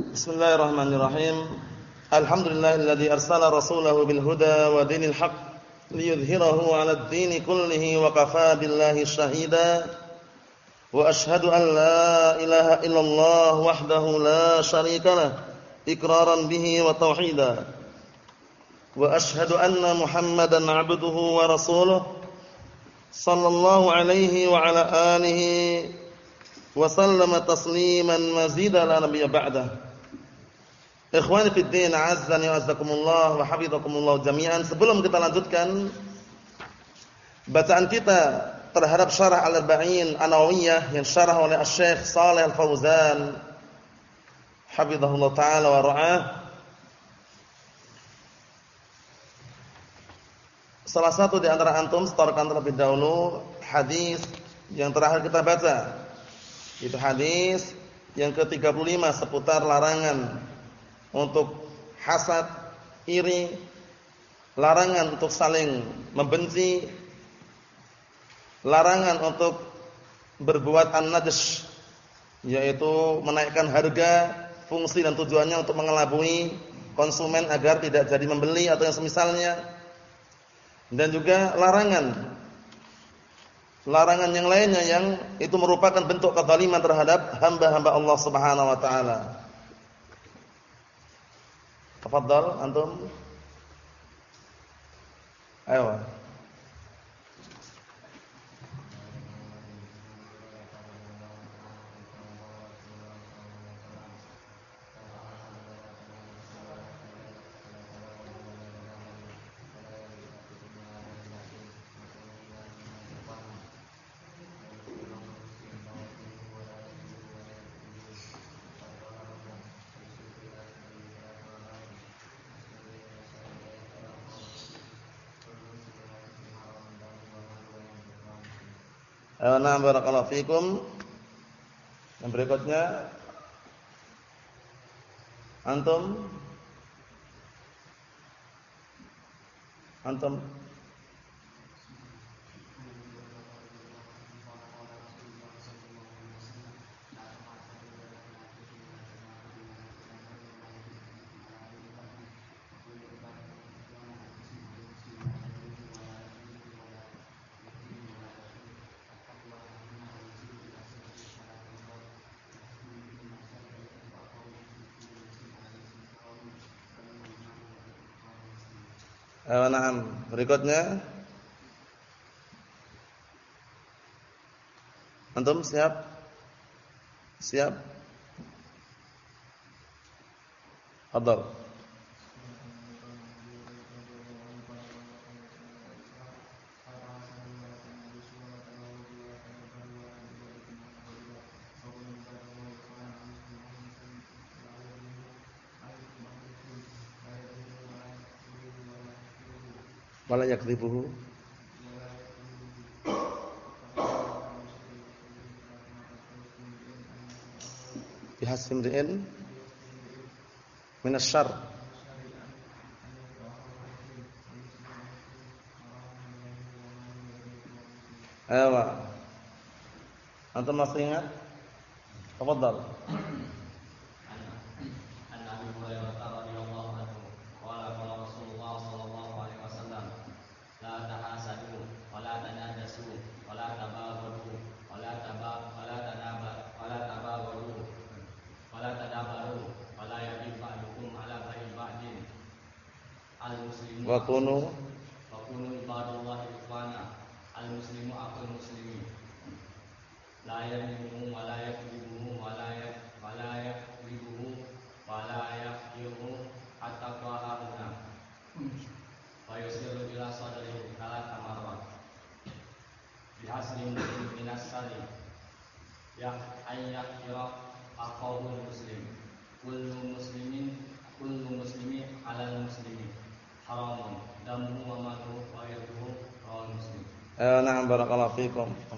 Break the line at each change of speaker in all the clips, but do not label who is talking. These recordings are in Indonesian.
Bismillahirrahmanirrahim. Alhamdulillahilladzi arsala rasulahu bil huda wa dinil haqq liyudhhirahu 'alad dini kullihi wa kafaa billahi shahida. Wa ashhadu an la ilaha illallah wahdahu la syarika lah iqraran bihi wa tauhida. Wa ashhadu anna Muhammadan 'abduhu wa rasuluhu sallallahu alaihi wa ala alihi wa sallama tasliman mazida la nabiyya ba'dahu. Ikhwani fi din, azzani wa azzakumullah wa hafizakumullah jami'an. Sebelum kita lanjutkan bacaan kita terhadap syarah Al-Arba'in An-Nawawiyah yang syarah oleh Asy-Syaikh Shalih Al-Fauzan hafizahullah taala wa ra'ah. Salah satu di antara antum setorkan terlebih dahulu hadis yang terakhir kita baca. Itu hadis yang ke-35 seputar larangan untuk hasad, iri, larangan untuk saling membenci, larangan untuk berbuat an-najsh yaitu menaikkan harga, fungsi dan tujuannya untuk mengelabui konsumen agar tidak jadi membeli atau yang semisalnya. Dan juga larangan larangan yang lainnya yang itu merupakan bentuk kezaliman terhadap hamba-hamba Allah Subhanahu wa taala. Tafadhal antum. Ayo. Nah, barakallahu fikum. Yang berikutnya antum antum Nah, berikutnya Antum siap? Siap? Fadhal. Wala yakdzibuhu bihasim ri'in minasyar Ayo, Antum masih ingat? Tafadhal. Wa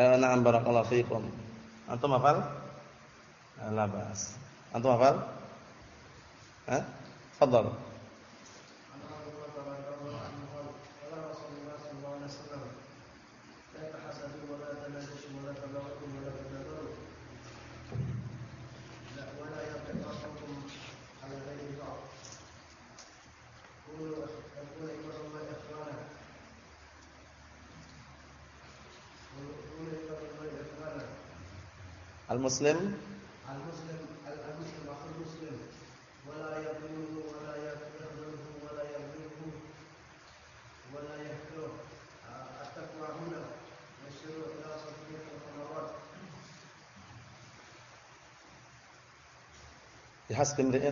Eh, na'am barakallahu
fiikum. Antum hafal? Eh, La bas. Antum hafal? Eh? Fadhal. imri'in
بحسب امرئ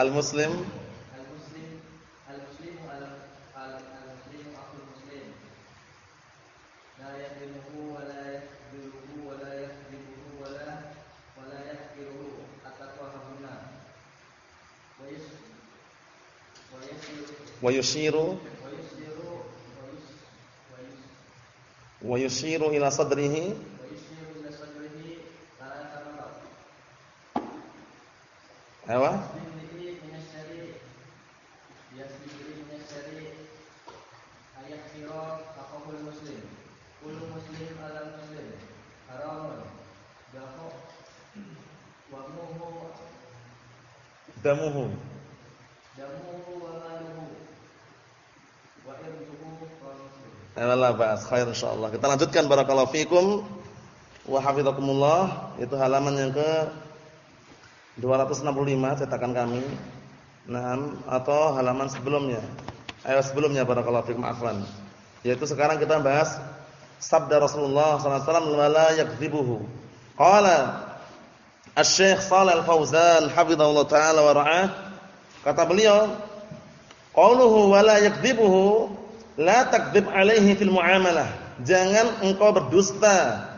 Al-muslim
Al-Muslim Al-Muslimu al- al- Al-Muslimu akhul Muslim La yahdimuhu wa la yahduluhu wa la yahdimuhu wa la wa la yahdiruhu At-taqwa hahuna Wa yus Wa yusiru
wa yushiru
Wa yusiru Wa yus Wa yus
wa yushiru ila sadrihi
Wa yusiru ila sadrihi Talata marat
Ayo.
Bismillah minasyari Bismillah minasyari Ayat sirah Akahul muslim Kullu muslim ala muslim Haramun Jaho Wamuhu
damuhu
Jamuhu wa maluhu Wa
la insyaallah. Kita lanjutkan barakallahu fiikum wa hafizakumullah. Itu halaman yang ke 265 cetakan kami. Nah, atau halaman sebelumnya. Ayo sebelumnya barakallahu fiikum afwan. Yaitu sekarang kita bahas sabda Rasulullah sallallahu alaihi wasallam wala yakdzibuhu. Qala Asy-Syaikh Shalal Al-Fauzan hafizahullah taala wa ra'ah kata beliau qauluhu wala yakdzibuhu la takdzib alaihi fil muamalah. Jangan engkau berdusta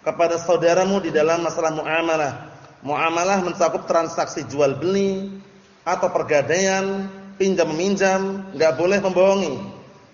kepada saudaramu di dalam masalah muamalah. Muamalah mencakup transaksi jual beli atau pergadaian, pinjam meminjam, enggak boleh membohongi.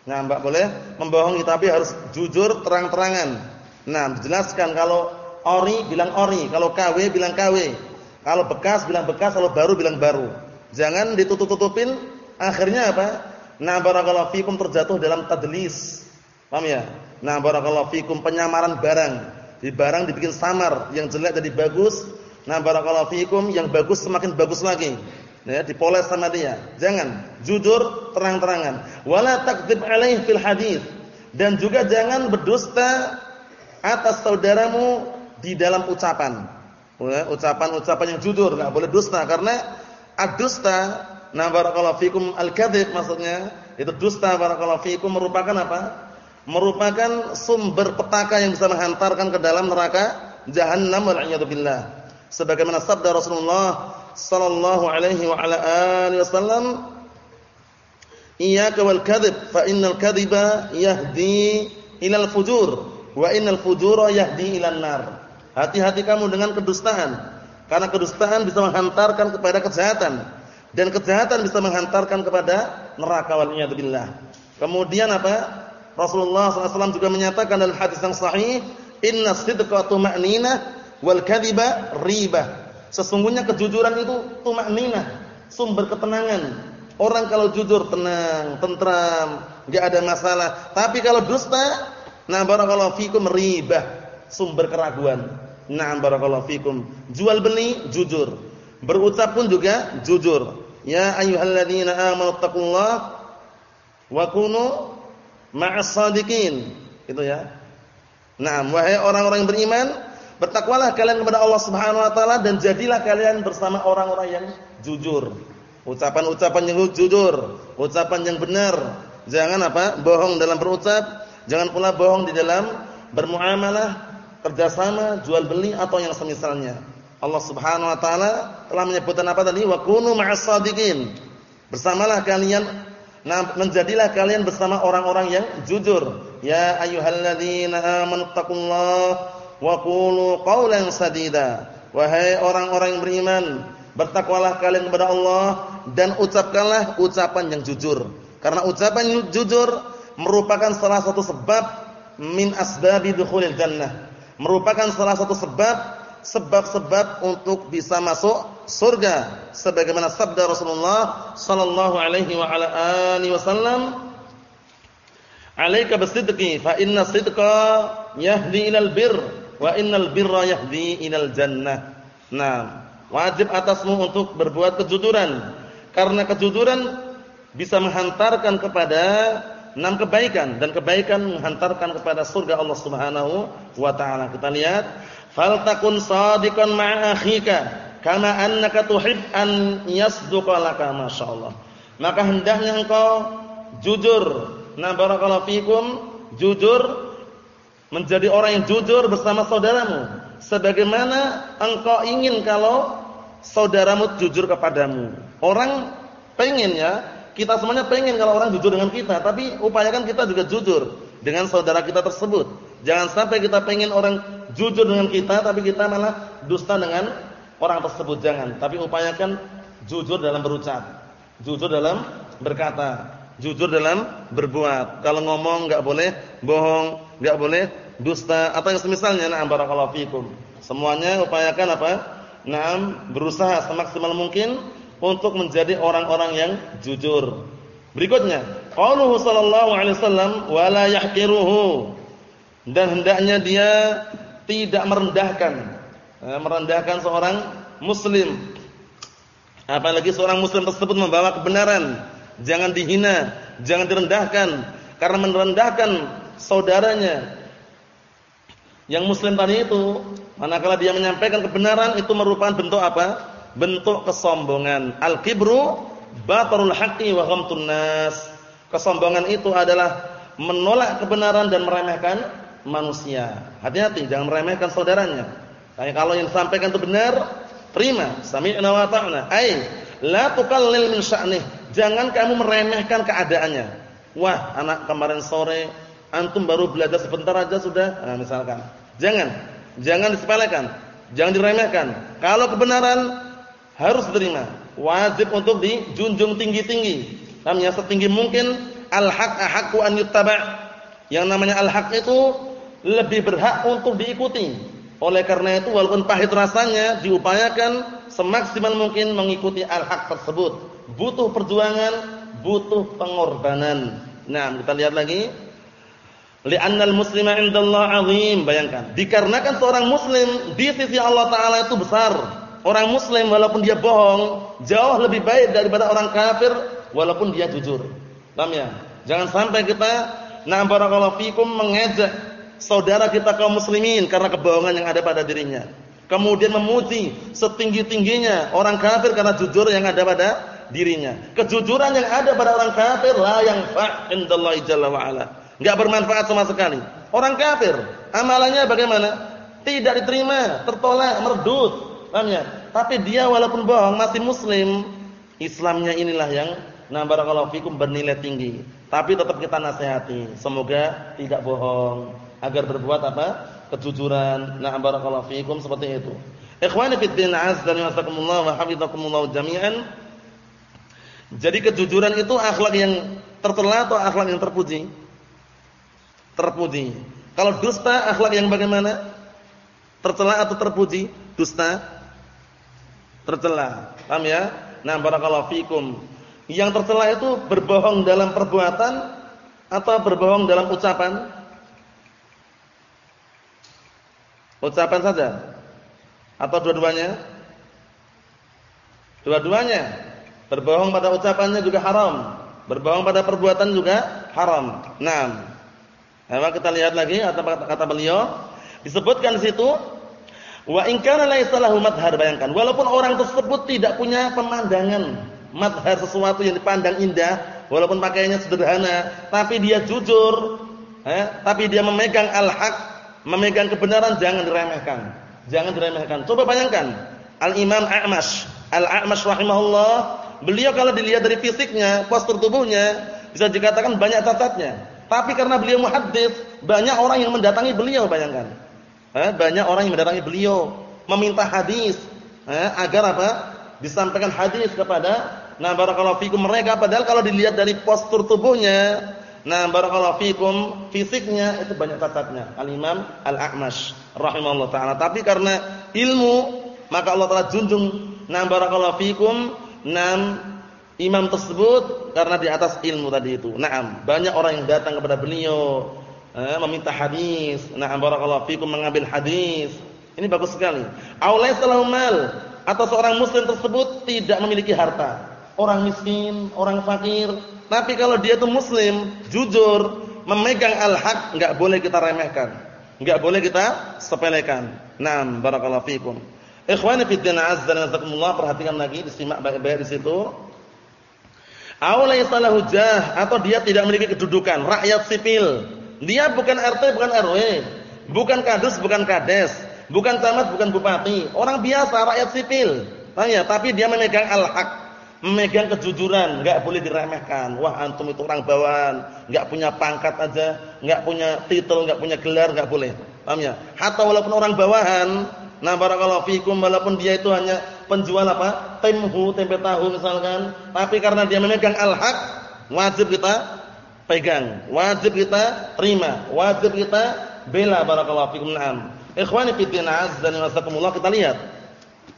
Nah, enggak boleh membohongi tapi harus jujur terang-terangan. Nah, dijelaskan kalau ori bilang ori, kalau KW bilang KW. Kalau bekas bilang bekas, kalau baru bilang baru. Jangan ditutup-tutupin akhirnya apa? Nah, barakallahu fikum terjatuh dalam tadlis. Paham ya? Nah, barakallahu fikum penyamaran barang. Di barang dibikin samar, yang jelek jadi bagus. Nah, barakallahu fikum yang bagus semakin bagus lagi. Ya, dipoles sama dia. Jangan jujur terang-terangan. Wala takdzib alaihi fil hadis. Dan juga jangan berdusta atas saudaramu di dalam ucapan. Ucapan-ucapan yang jujur, enggak boleh dusta karena ad-dusta Nah, barakallahu fikum al-kadzib maksudnya itu dusta barakallahu fikum merupakan apa? Merupakan sumber petaka yang bisa menghantarkan ke dalam neraka jahannam wal billah. Sebagaimana sabda Rasulullah sallallahu alaihi wa ala alihi wasallam, "Iyyaka wal kadzib fa innal kadziba yahdi ilal fujur wa innal fujura yahdi ilan nar." Hati-hati kamu dengan kedustaan. Karena kedustaan bisa menghantarkan kepada kejahatan dan kejahatan bisa menghantarkan kepada neraka wal billah. Kemudian apa? Rasulullah SAW juga menyatakan dalam hadis yang sahih, "Inna sidqa tuma'ninah wal kadhiba ribah." Sesungguhnya kejujuran itu tuma'ninah, sumber ketenangan. Orang kalau jujur tenang, tentram, enggak ada masalah. Tapi kalau dusta, nah barakallahu fikum ribah, sumber keraguan. Nah barakallahu fikum. Jual beli jujur. Berucap pun juga jujur. Ya ayyuhalladzina amanu taqullaha wa kunu ma'as shadiqin. Itu ya. Nah, wahai orang-orang yang beriman, bertakwalah kalian kepada Allah Subhanahu wa taala dan jadilah kalian bersama orang-orang yang jujur. Ucapan-ucapan yang jujur, ucapan yang benar. Jangan apa? bohong dalam berucap, jangan pula bohong di dalam bermuamalah, kerjasama, jual beli atau yang semisalnya. Allah Subhanahu wa taala telah menyebutkan apa tadi? Wa kunu ma'as. Bersamalah kalian menjadilah kalian bersama orang-orang yang jujur. Ya ayyuhalladzina amanu taqullaha wa qulu qawlan sadida. Wahai orang-orang yang beriman, bertakwalah kalian kepada Allah dan ucapkanlah ucapan yang jujur. Karena ucapan yang jujur merupakan salah satu sebab min asbabi dukhulil jannah. Merupakan salah satu sebab sebab-sebab untuk bisa masuk surga. Sebagaimana sabda Rasulullah sallallahu alaihi wa ala alihi wasallam Alaika bisidqi fa inna sidqa yahdi ilal bir wa innal birra yahdi ilal jannah. Nah, wajib atasmu untuk berbuat kejujuran. Karena kejujuran bisa menghantarkan kepada enam kebaikan. Dan kebaikan menghantarkan kepada surga Allah Subhanahu wa taala. Kita lihat. Faltakun sadiqan ma'a akhika. Kama annaka tuhib an yasduqa laka masyaallah maka hendaknya engkau jujur. Nah barakallahu fikum. Jujur. Menjadi orang yang jujur bersama saudaramu. Sebagaimana engkau ingin kalau saudaramu jujur kepadamu. Orang pengen ya kita semuanya pengen kalau orang jujur dengan kita tapi upayakan kita juga jujur dengan saudara kita tersebut jangan sampai kita pengen orang jujur dengan kita tapi kita malah dusta dengan orang tersebut jangan, tapi upayakan jujur dalam berucap, jujur dalam berkata, jujur dalam berbuat. Kalau ngomong enggak boleh bohong, enggak boleh dusta atau yang semisalnya. Na'am barakallahu fikum. Semuanya upayakan apa? Naam, berusaha semaksimal mungkin untuk menjadi orang-orang yang jujur. Berikutnya, qauluhu sallallahu alaihi wasallam wala yahqiruhu. Dan hendaknya dia tidak merendahkan eh, merendahkan seorang muslim. Apalagi seorang muslim tersebut membawa kebenaran. Jangan dihina jangan direndahkan. Karena merendahkan saudaranya. Yang muslim tadi itu manakala dia menyampaikan kebenaran itu merupakan bentuk apa bentuk kesombongan al-kibru batarul haqqi wa ghamtun nas kesombongan itu adalah menolak kebenaran dan meremehkan manusia. Hati-hati jangan meremehkan saudaranya. Tapi kalau yang disampaikan itu benar, terima. Sami'na wa ta'na. Ai, la tuqallil min sya'nih. Jangan kamu meremehkan keadaannya. Wah, anak kemarin sore antum baru belajar sebentar aja sudah, nah, misalkan. Jangan. Jangan disepelekan. Jangan diremehkan. Kalau kebenaran harus diterima. Wajib untuk dijunjung tinggi-tinggi. Namanya setinggi mungkin al-haq ahaqqu an yuttaba'. Yang namanya al-haq itu lebih berhak untuk diikuti. Oleh karena itu walaupun pahit rasanya diupayakan semaksimal mungkin mengikuti al-haq tersebut. Butuh perjuangan, butuh pengorbanan. Nah, kita lihat lagi. Li'annal muslima 'indallah 'azim. Bayangkan, dikarenakan seorang muslim di sisi Allah taala itu besar. Orang muslim walaupun dia bohong, jauh lebih baik daripada orang kafir walaupun dia jujur. Paham ya? Jangan sampai kita na barakallahu fikum mengejek saudara kita kaum muslimin karena kebohongan yang ada pada dirinya. Kemudian memuji setinggi-tingginya orang kafir karena jujur yang ada pada dirinya. Kejujuran yang ada pada orang kafir la yang fa' jalla ala. Bermanfaat sama sekali. Orang kafir, amalannya bagaimana? Tidak diterima, tertolak, merdut. Paham ya? Tapi dia walaupun bohong masih muslim, Islamnya inilah yang nah barakallahu fikum bernilai tinggi. Tapi tetap kita nasihati, semoga tidak bohong agar berbuat apa? kejujuran. Nah barakallahu fikum seperti itu. Ikhwani fid din azza wa jazakumullah wa hafizakumullah jami'an. Jadi kejujuran itu akhlak yang tercela atau akhlak yang terpuji? Terpuji. Kalau dusta akhlak yang bagaimana? Tercela atau terpuji? Dusta tercela. Paham ya? Nah, barakallahu fikum. Yang tercela itu berbohong dalam perbuatan atau berbohong dalam ucapan? Ucapan saja. Atau dua-duanya? Dua-duanya. Berbohong pada ucapannya juga haram. Berbohong pada perbuatan juga haram. Nah, Nah, kita lihat lagi kata, kata beliau disebutkan di situ wa in kana laisa lahu bayangkan walaupun orang tersebut tidak punya pemandangan madhar sesuatu yang dipandang indah walaupun pakaiannya sederhana tapi dia jujur eh, tapi dia memegang al-haq memegang kebenaran jangan diremehkan Jangan diremehkan. Coba bayangkan, Al-Imam A'mash, Al-A'mash rahimahullah, beliau kalau dilihat dari fisiknya, postur tubuhnya, bisa dikatakan banyak cacatnya. Tapi karena beliau muhaddis, banyak orang yang mendatangi beliau, bayangkan. Eh, banyak orang yang mendatangi beliau, meminta hadis, eh, agar apa? Disampaikan hadis kepada nah barakallahu fikum mereka padahal kalau dilihat dari postur tubuhnya Nah, barakallahu fikum, fisiknya itu banyak cacatnya. Al-Imam Al-A'mash rahimahullah taala. Tapi karena ilmu, maka Allah telah junjung nah barakallahu fikum, nam imam tersebut karena di atas ilmu tadi itu. Naam, banyak orang yang datang kepada beliau eh, meminta hadis. Naam barakallahu fikum mengambil hadis. Ini bagus sekali. Aulaisa mal atau seorang muslim tersebut tidak memiliki harta. Orang miskin, orang fakir, tapi kalau dia itu muslim, jujur, memegang al-haq, enggak boleh kita remehkan. Enggak boleh kita sepelekan. Naam, barakallahu fikum. Ikhwani fi din azza jalla, perhatikan lagi, disimak baik-baik di situ. Aulai salahu jah atau dia tidak memiliki kedudukan, rakyat sipil. Dia bukan RT, bukan RW, bukan kadus, bukan kades, bukan camat, bukan bupati. Orang biasa, rakyat sipil. Tanya, tapi dia memegang al-haq memegang kejujuran, enggak boleh diremehkan. Wah, antum itu orang bawahan, enggak punya pangkat aja, enggak punya titel, enggak punya gelar, enggak boleh. Paham ya? Hatta walaupun orang bawahan, nah barakallahu fikum walaupun dia itu hanya penjual apa? Temhu, tempe tahu misalkan, tapi karena dia memegang al-haq, wajib kita pegang, wajib kita terima, wajib kita bela barakallahu fikum. Naam. Ikhwani fi din azza wa kita lihat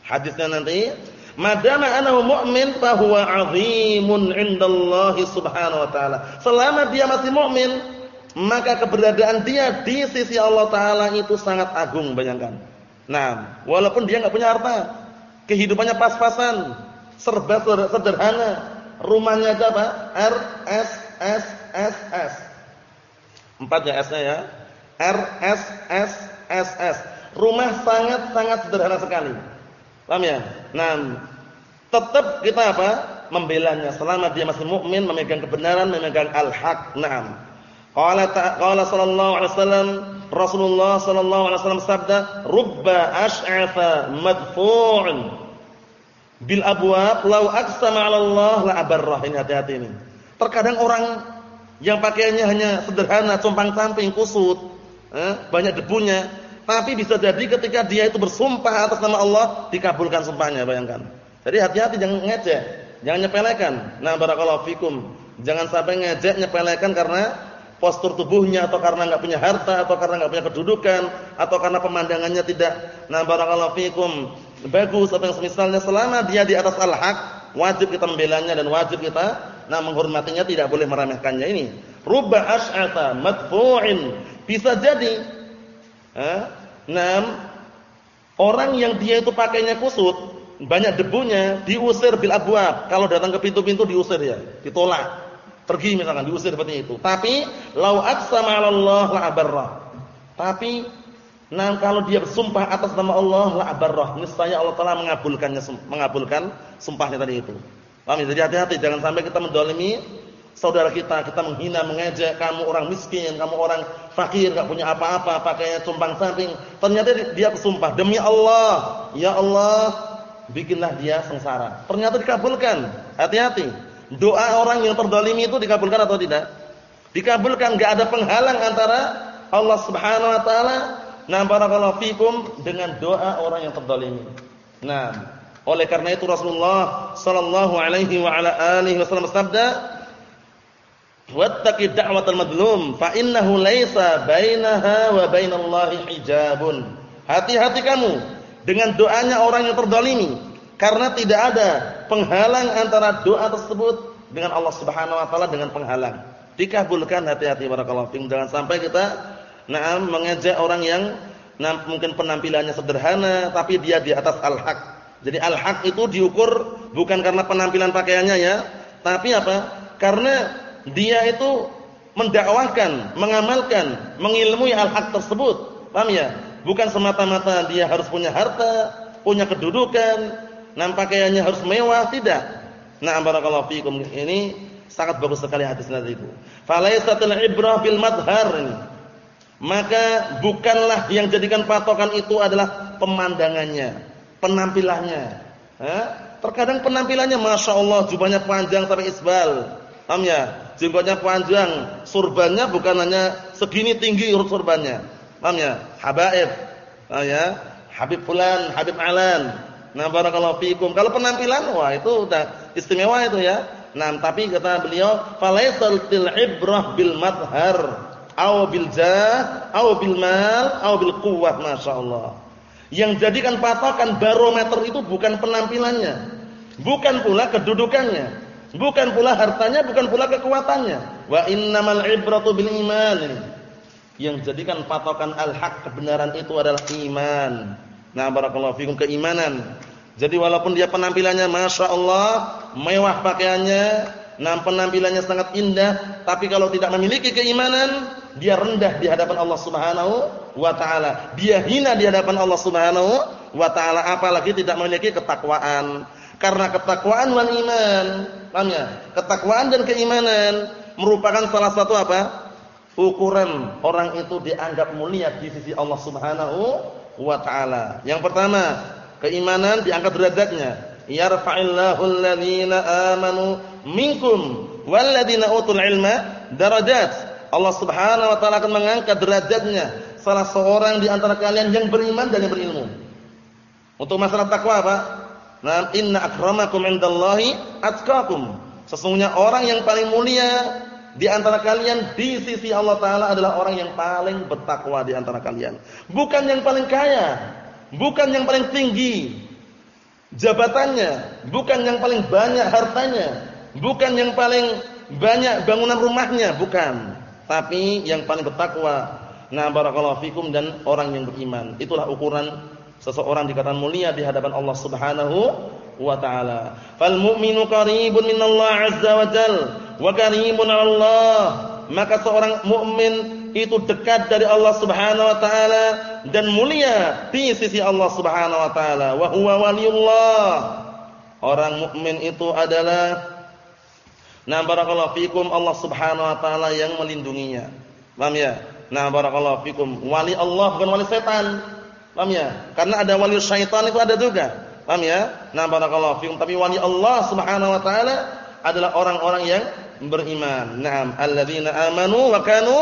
hadisnya nanti Madama anahu mu'min fahuwa 'azimun 'indallahi subhanahu wa ta'ala. Selama dia masih mukmin, maka keberadaan dia di sisi Allah taala itu sangat agung, bayangkan. Nah, walaupun dia enggak punya harta, kehidupannya pas-pasan, serba sederhana, rumahnya aja apa? R S S. Empat ya S-nya ya. R S S S S. Rumah sangat-sangat sederhana sekali. Paham ya? Nah, tetap kita apa? Membelanya selama dia masih mukmin, memegang kebenaran, memegang al-haq. Naam. Qala qala sallallahu alaihi wasallam Rasulullah sallallahu alaihi wasallam sabda, "Rubba ash'atha madfu'un bil abwab law aqsama 'ala Allah la abarrah." Ini hati-hati ini. Terkadang orang yang pakaiannya hanya sederhana, compang-camping, kusut, eh, banyak debunya, tapi bisa jadi ketika dia itu bersumpah atas nama Allah, dikabulkan sumpahnya, bayangkan. Jadi hati-hati jangan ngejek, jangan nyepelekan. Nah, barakallahu fikum. Jangan sampai ngejek nyepelekan karena postur tubuhnya atau karena enggak punya harta atau karena enggak punya kedudukan atau karena pemandangannya tidak nah barakallahu fikum bagus atau yang semisalnya selama dia di atas al-haq wajib kita membelanya dan wajib kita nah menghormatinya tidak boleh meremehkannya ini rubba as'ata madfu'in bisa jadi? Nah, orang yang dia itu pakainya kusut, banyak debunya, diusir bil abwab. Kalau datang ke pintu-pintu diusir ya, ditolak. Pergi misalkan diusir seperti itu. Tapi lau 'ala Allah la abarrah. Tapi nah kalau dia bersumpah atas nama Allah la abarrah, niscaya Allah Taala mengabulkannya mengabulkan sumpahnya tadi itu. Paham ya? Jadi hati-hati jangan sampai kita mendolimi saudara kita, kita menghina, mengejek, kamu orang miskin, kamu orang fakir, enggak punya apa-apa, pakainya tumpang samping. Ternyata dia bersumpah, demi Allah, ya Allah, bikinlah dia sengsara. Ternyata dikabulkan. Hati-hati. Doa orang yang terdolimi itu dikabulkan atau tidak? Dikabulkan, enggak ada penghalang antara Allah Subhanahu wa taala barakallahu fikum dengan doa orang yang terdolimi. Nah, oleh karena itu Rasulullah sallallahu alaihi wa ala alihi wasallam bersabda, Wattaqi da'watal madlum fa innahu laisa bainaha wa bainallahi hijabun. Hati-hati kamu dengan doanya orang yang terdolimi karena tidak ada penghalang antara doa tersebut dengan Allah Subhanahu wa taala dengan penghalang. Dikabulkan hati-hati barakallahu fikum jangan sampai kita na'am mengejek orang yang nah, mungkin penampilannya sederhana tapi dia di atas al-haq. Jadi al-haq itu diukur bukan karena penampilan pakaiannya ya, tapi apa? Karena dia itu mendakwahkan, mengamalkan, mengilmui al-haq tersebut. Paham ya? Bukan semata-mata dia harus punya harta, punya kedudukan, nam pakaiannya harus mewah, tidak. Nah, barakallahu fikum. Ini sangat bagus sekali hadis tadi itu. Falaisatul ibrah bil madhar ini. Maka bukanlah yang jadikan patokan itu adalah pemandangannya, penampilannya. Eh? Terkadang penampilannya Masya Allah jubahnya panjang sampai isbal. Paham ya? jenggotnya panjang, surbannya bukan hanya segini tinggi urut surbannya. Paham ya? Habaib. Paham ya? Habib fulan, Habib alan. Nah, barakallahu fikum. Kalau penampilan wah itu udah istimewa itu ya. Nah, tapi kata beliau, falaisal til ibrah bil madhar aw bil jah aw bil mal aw bil quwwah masyaallah. Yang jadikan patokan barometer itu bukan penampilannya, bukan pula kedudukannya, Bukan pula hartanya, bukan pula kekuatannya. Wa innamal ibratu bil iman. Yang jadikan patokan al-haq kebenaran itu adalah iman. Nah, barakallahu fikum keimanan. Jadi walaupun dia penampilannya Masya Allah, mewah pakaiannya, nah penampilannya sangat indah, tapi kalau tidak memiliki keimanan, dia rendah di hadapan Allah Subhanahu wa taala. Dia hina di hadapan Allah Subhanahu wa taala apalagi tidak memiliki ketakwaan. Karena ketakwaan wal iman, paham? Ketakwaan dan keimanan merupakan salah satu apa? Ukuran orang itu dianggap mulia di sisi Allah Subhanahu wa taala. Yang pertama, keimanan diangkat derajatnya. Yarfa'illahu alladhina amanu minkum walladhina utul ilma darajat. Allah Subhanahu wa taala akan mengangkat derajatnya salah seorang di antara kalian yang beriman dan yang berilmu. Untuk masalah takwa apa? Nah, inna akramakum indallahi atqakum. Sesungguhnya orang yang paling mulia di antara kalian di sisi Allah taala adalah orang yang paling bertakwa di antara kalian. Bukan yang paling kaya, bukan yang paling tinggi jabatannya, bukan yang paling banyak hartanya, bukan yang paling banyak bangunan rumahnya, bukan. Tapi yang paling bertakwa. Nah, barakallahu fikum dan orang yang beriman. Itulah ukuran seseorang dikatakan mulia di hadapan Allah Subhanahu wa taala. Fal mu'minu qaribun minallah azza wa jal wa karimun Allah. Maka seorang mukmin itu dekat dari Allah Subhanahu wa taala dan mulia di sisi Allah Subhanahu wa taala. Wa huwa waliyullah. Orang mukmin itu adalah Nah barakallahu fikum Allah Subhanahu wa taala yang melindunginya. Paham ya? Nah barakallahu fikum. Wali Allah bukan wali setan. Paham ya? Karena ada wali syaitan itu ada juga. Paham ya? Nah, barakallahu fikum. Tapi wali Allah Subhanahu wa taala adalah orang-orang yang beriman. Naam, alladzina amanu wa kanu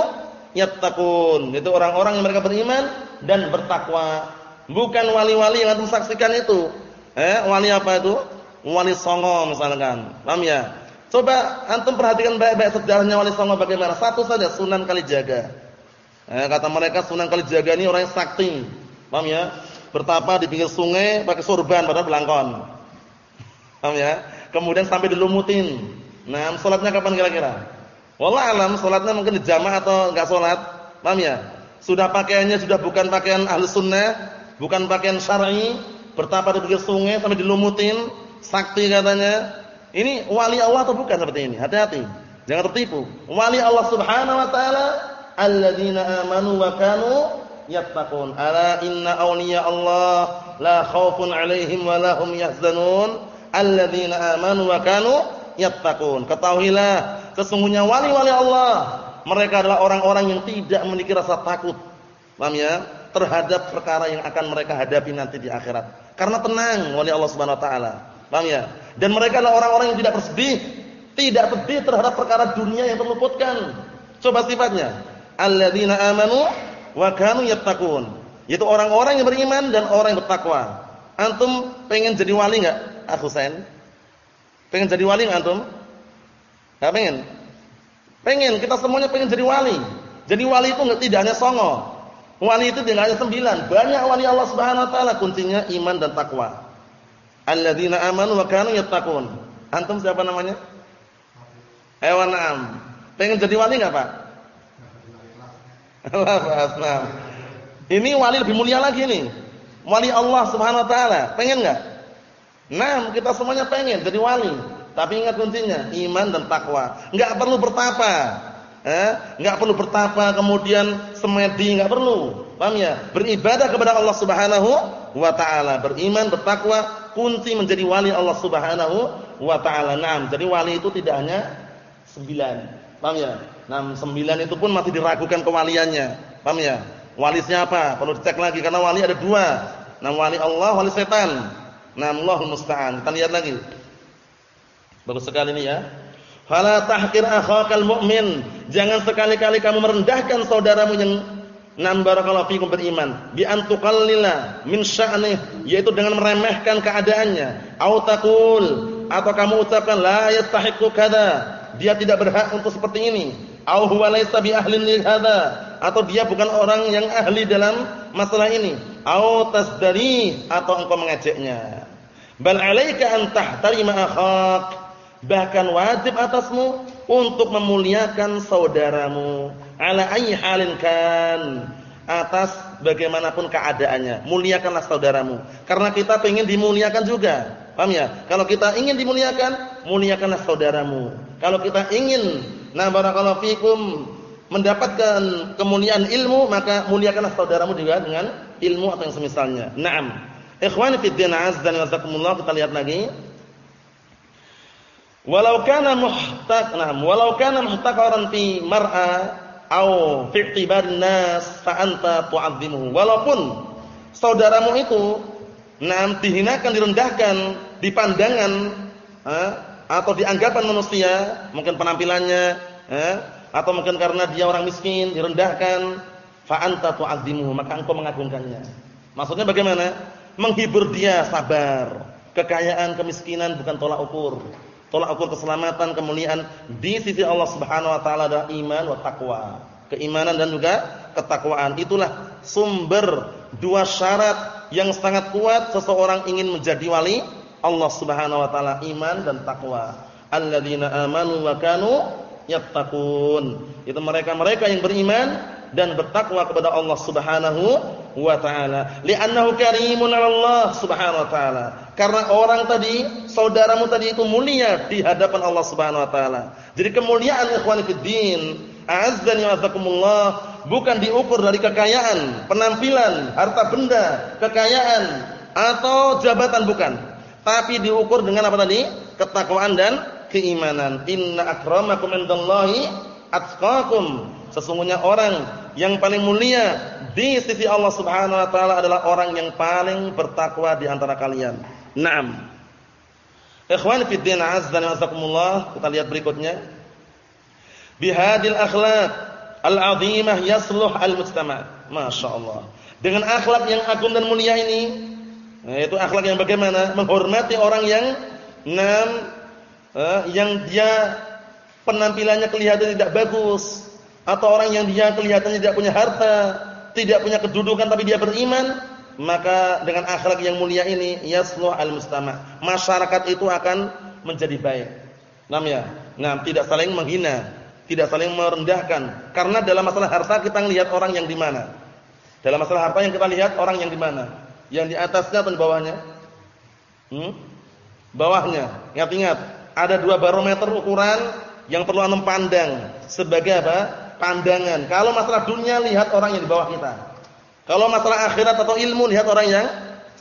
yattaqun. Itu orang-orang yang mereka beriman dan bertakwa. Bukan wali-wali yang antum saksikan itu. Eh, wali apa itu? Wali songo misalkan. Paham ya? Coba antum perhatikan baik-baik sejarahnya wali songo bagaimana. Satu saja Sunan Kalijaga. Eh, kata mereka Sunan Kalijaga ini orang yang sakti. Paham ya? Bertapa di pinggir sungai pakai sorban padahal belangkon. Paham ya? Kemudian sampai dilumutin. Nah, salatnya kapan kira-kira? Wallah alam salatnya mungkin di jamaah atau enggak salat. Paham ya? Sudah pakaiannya sudah bukan pakaian ahli sunnah, bukan pakaian syar'i, bertapa di pinggir sungai sampai dilumutin, sakti katanya. Ini wali Allah atau bukan seperti ini? Hati-hati. Jangan tertipu. Wali Allah Subhanahu wa taala alladzina amanu wa kanu yattaqun. Ala inna awliya Allah la khaufun 'alaihim wa la hum yahzanun alladzina amanu wa kanu yattaqun. Ketahuilah sesungguhnya wali-wali Allah mereka adalah orang-orang yang tidak memiliki rasa takut. Paham ya? Terhadap perkara yang akan mereka hadapi nanti di akhirat. Karena tenang wali Allah Subhanahu wa taala. Paham ya? Dan mereka adalah orang-orang yang tidak bersedih, tidak pedih terhadap perkara dunia yang terluputkan. Coba sifatnya. Alladzina amanu wa kanu yattaqun. Itu orang-orang yang beriman dan orang yang bertakwa. Antum pengen jadi wali enggak? Aku Husain. Pengen jadi wali enggak antum? Enggak pengen? Pengen, kita semuanya pengen jadi wali. Jadi wali itu enggak tidak hanya songo. Wali itu tidak hanya sembilan. Banyak wali Allah Subhanahu wa taala kuncinya iman dan takwa. Alladzina amanu wa kanu yattaqun. Antum siapa namanya? Hewan am. Pengen jadi wali enggak, Pak? Allah Ini wali lebih mulia lagi nih. Wali Allah Subhanahu wa taala. Pengen enggak? Nah, kita semuanya pengen jadi wali. Tapi ingat kuncinya, iman dan takwa. Enggak perlu bertapa. Eh, enggak perlu bertapa kemudian semedi, enggak perlu. Paham ya? Beribadah kepada Allah Subhanahu wa taala, beriman, bertakwa, kunci menjadi wali Allah Subhanahu wa taala. Naam, jadi wali itu tidak hanya sembilan. Paham ya? Nah, sembilan itu pun masih diragukan kewaliannya. Paham ya? Wali siapa? Perlu dicek lagi karena wali ada dua. Nah, wali Allah, wali setan. Nah, Allahul musta'an. Kita lihat lagi. Bagus sekali ini ya. Fala tahqir akhakal mu'min. Jangan sekali-kali kamu merendahkan saudaramu yang nam barakallahu fikum beriman. Bi an tuqallila min sya'nih, yaitu dengan meremehkan keadaannya. Au taqul atau kamu ucapkan la yastahiqu kada. Dia tidak berhak untuk seperti ini. Au huwa laysa bi ahlin li hadza. Atau dia bukan orang yang ahli dalam masalah ini. Au tasdari atau engkau mengejeknya. Bal 'alaika an tahtarima akhak bahkan wajib atasmu untuk memuliakan saudaramu ala ayyi halin kan. Atas bagaimanapun keadaannya. Muliakanlah saudaramu. Karena kita ingin dimuliakan juga. Paham ya? Kalau kita ingin dimuliakan muliakanlah saudaramu. Kalau kita ingin nah barakallahu fikum mendapatkan kemuliaan ilmu maka muliakanlah saudaramu juga dengan ilmu atau yang semisalnya. Na'am. Ikhwani fid din azza wa jalla kita lihat lagi. Walau kana muhtaq, nah, walau kana muhtaqaran fi mar'a au fi i'tibarin nas fa anta tu'azzimuhu. Walaupun saudaramu itu nah dihinakan, direndahkan di pandangan eh, atau di anggapan manusia, mungkin penampilannya eh, atau mungkin karena dia orang miskin direndahkan, fa anta tu'azzimuhu, maka engkau mengagungkannya. Maksudnya bagaimana? Menghibur dia sabar. Kekayaan, kemiskinan bukan tolak ukur tolak ukur keselamatan, kemuliaan di sisi Allah Subhanahu wa taala adalah iman wa taqwa. Keimanan dan juga ketakwaan. Itulah sumber dua syarat yang sangat kuat seseorang ingin menjadi wali Allah Subhanahu wa taala, iman dan takwa. Alladzina amanu wa kanu yattaqun. Itu mereka-mereka yang beriman dan bertakwa kepada Allah Subhanahu wa taala. Li'annahu karimun 'ala Allah Subhanahu wa taala. Karena orang tadi, saudaramu tadi itu mulia di hadapan Allah Subhanahu wa taala. Jadi kemuliaan ikhwani fid din, a'azzani wa azakumullah, bukan diukur dari kekayaan, penampilan, harta benda, kekayaan atau jabatan bukan. Tapi diukur dengan apa tadi? Ketakwaan dan keimanan. Inna akramakum indallahi atqakum. Sesungguhnya orang yang paling mulia di sisi Allah Subhanahu wa taala adalah orang yang paling bertakwa di antara kalian. Naam. Ikhwan fi din azza wa jazakumullah, kita lihat berikutnya. Bihadil akhlaq al-'azimah yasluh al-mujtama'. Masyaallah. Dengan akhlak yang agung dan mulia ini, yaitu akhlak yang bagaimana? Menghormati orang yang enam eh, yang dia penampilannya kelihatan tidak bagus atau orang yang dia kelihatannya tidak punya harta, tidak punya kedudukan tapi dia beriman, maka dengan akhlak yang mulia ini yasluh al-mustama. Masyarakat itu akan menjadi baik. Nam ya? Nah, tidak saling menghina, tidak saling merendahkan. Karena dalam masalah harta kita melihat orang yang di mana. Dalam masalah harta yang kita lihat orang yang di mana? Yang di atasnya atau di bawahnya? Hmm? Bawahnya. Ingat-ingat, ada dua barometer ukuran yang perlu anda pandang sebagai apa? Pandangan. Kalau masalah dunia lihat orang yang di bawah kita. Kalau masalah akhirat atau ilmu lihat orang yang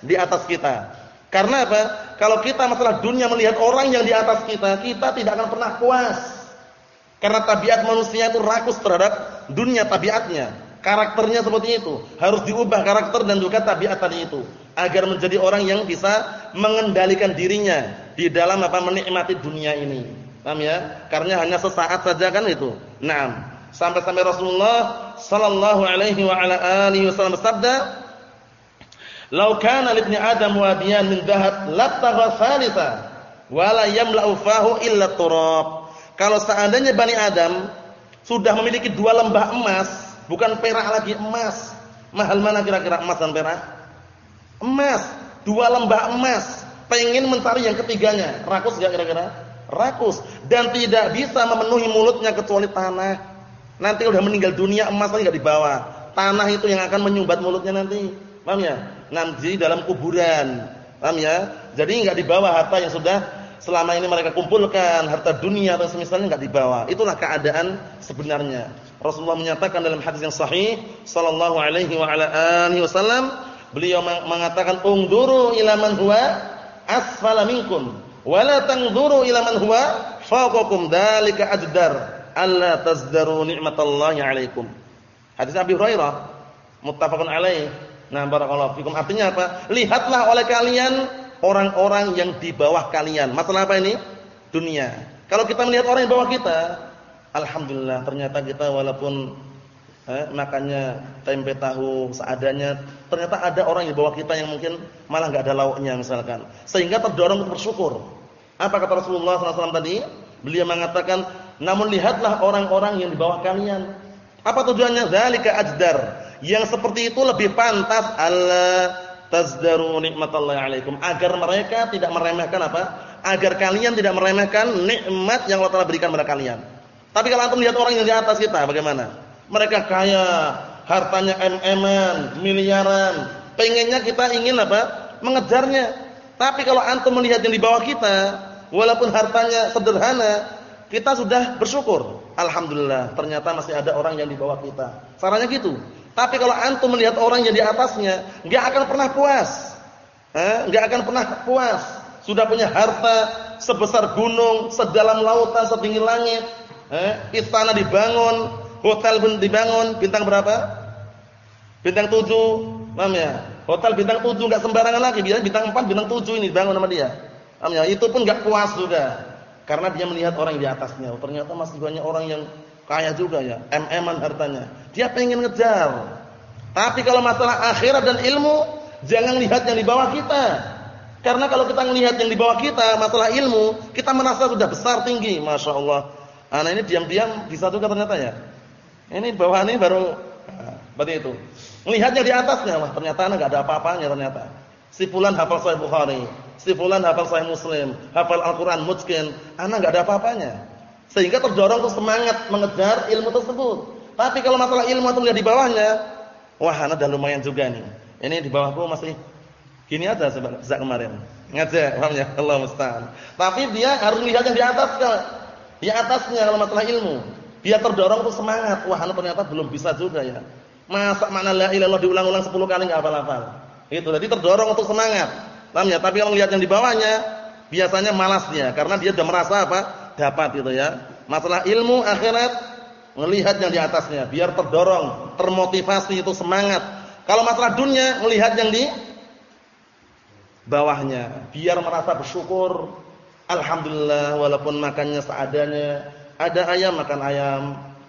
di atas kita. Karena apa? kalau kita masalah dunia melihat orang yang di atas kita, kita tidak akan pernah puas. Karena tabiat manusia itu rakus terhadap dunia tabiatnya. Karakternya seperti itu. Harus diubah karakter dan juga tabiat tadi itu. Agar menjadi orang yang bisa mengendalikan dirinya di dalam apa menikmati dunia ini. Paham ya? Karena hanya sesaat saja kan itu. Naam. Sampai-sampai Rasulullah sallallahu alaihi wa ala alihi wasallam bersabda, "Lau kana libni Adam wadiyan min dhahab labtagha thalitha wa la yamla'u fahu illa turab." Kalau seandainya Bani Adam sudah memiliki dua lembah emas, bukan perak lagi emas. Mahal mana kira-kira emas dan perak? Emas, dua lembah emas. Pengen mencari yang ketiganya, rakus enggak kira-kira? Rakus dan tidak bisa memenuhi mulutnya kecuali tanah. Nanti udah meninggal dunia emas lagi enggak dibawa. Tanah itu yang akan menyumbat mulutnya nanti. Paham ya? Nanti dalam kuburan. Paham ya? Jadi enggak dibawa harta yang sudah selama ini mereka kumpulkan, harta dunia atau semisalnya enggak dibawa. Itulah keadaan sebenarnya. Rasulullah menyatakan dalam hadis yang sahih sallallahu alaihi wa ala alihi wasallam, beliau mengatakan ungduru ila man huwa asfala minkum wa la tanzuru ila man huwa fawqakum dzalika ajdar alla tazdaru ni'matallahi 'alaikum. Hadis Abi Hurairah muttafaqun alaih. Nah, barakallahu fikum. Artinya apa? Lihatlah oleh kalian orang-orang yang di bawah kalian. Masalah apa ini? Dunia. Kalau kita melihat orang yang bawah kita, alhamdulillah ternyata kita walaupun eh, makannya tempe tahu seadanya, ternyata ada orang di bawah kita yang mungkin malah enggak ada lauknya misalkan. Sehingga terdorong untuk bersyukur. Apa kata Rasulullah SAW tadi? Beliau mengatakan namun lihatlah orang-orang yang di bawah kalian. Apa tujuannya? Zalika ajdar. Yang seperti itu lebih pantas Allah tazdaru nikmatallahi alaikum agar mereka tidak meremehkan apa? Agar kalian tidak meremehkan nikmat yang Allah telah berikan kepada kalian. Tapi kalau antum lihat orang yang di atas kita bagaimana? Mereka kaya, hartanya mm-an, miliaran. Pengennya kita ingin apa? Mengejarnya. Tapi kalau antum melihat yang di bawah kita, walaupun hartanya sederhana, kita sudah bersyukur. Alhamdulillah, ternyata masih ada orang yang di bawah kita. Caranya gitu. Tapi kalau antum melihat orang yang di atasnya, enggak akan pernah puas. Eh, enggak akan pernah puas. Sudah punya harta sebesar gunung, sedalam lautan, setinggi langit. Eh, istana dibangun, hotel pun dibangun, bintang berapa? Bintang 7. Paham ya? Hotel bintang 7 enggak sembarangan lagi, bintang 4, bintang 7 ini dibangun sama dia. Paham ya? Itu pun enggak puas sudah. Karena dia melihat orang di atasnya. Ternyata masih banyak orang yang kaya juga ya. MM-an hartanya. Dia pengen ngejar. Tapi kalau masalah akhirat dan ilmu, jangan lihat yang di bawah kita. Karena kalau kita melihat yang di bawah kita, masalah ilmu, kita merasa sudah besar tinggi. Masya Allah. Nah ini diam-diam bisa juga ternyata ya. Ini bawah ini baru, nah, seperti itu. Melihatnya di atasnya, wah ternyata nggak ada apa-apanya ternyata. Si fulan hafal Sahih Bukhari, si fulan hafal Sahih Muslim, hafal Al-Qur'an mutqin, ana enggak ada apa-apanya. Sehingga terdorong untuk semangat mengejar ilmu tersebut. Tapi kalau masalah ilmu atau lihat di bawahnya, wah ana udah lumayan juga nih. Ini di bawahku masih gini aja sejak kemarin. Ngajar, paham ya? Allah musta'an. Tapi dia harus lihat yang di atas kan. Di atasnya kalau masalah ilmu. Dia terdorong untuk semangat. Wah, ana ternyata belum bisa juga ya. Masa makna la ilaha illallah diulang-ulang 10 kali enggak hafal-hafal. Itu tadi terdorong untuk semangat. Paham ya? Tapi kalau lihat yang di bawahnya, biasanya malasnya karena dia sudah merasa apa? Dapat itu ya. Masalah ilmu akhirat melihat yang di atasnya biar terdorong, termotivasi itu semangat. Kalau masalah dunia melihat yang di bawahnya biar merasa bersyukur. Alhamdulillah walaupun makannya seadanya. Ada ayam makan ayam,